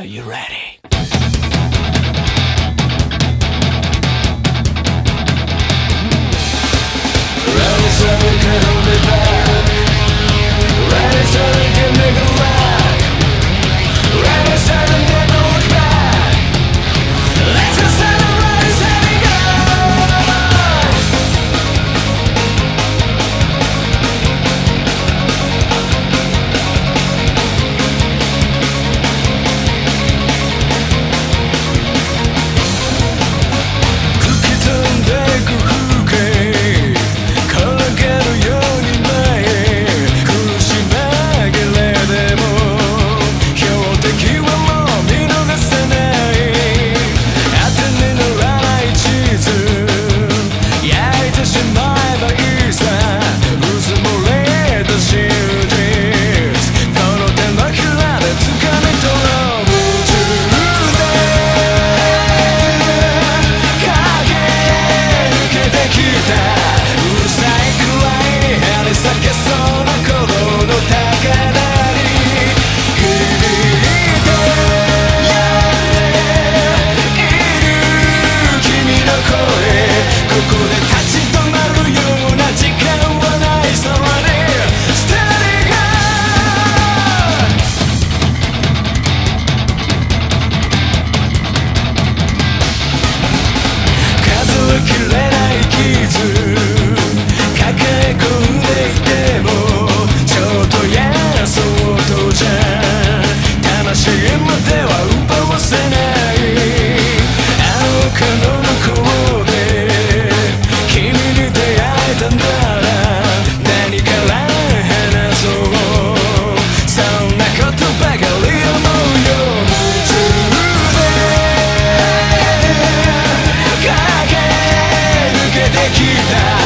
Are you ready? 何から話そう。そんなことばかり思うよ。夢中で駆け抜けてきた。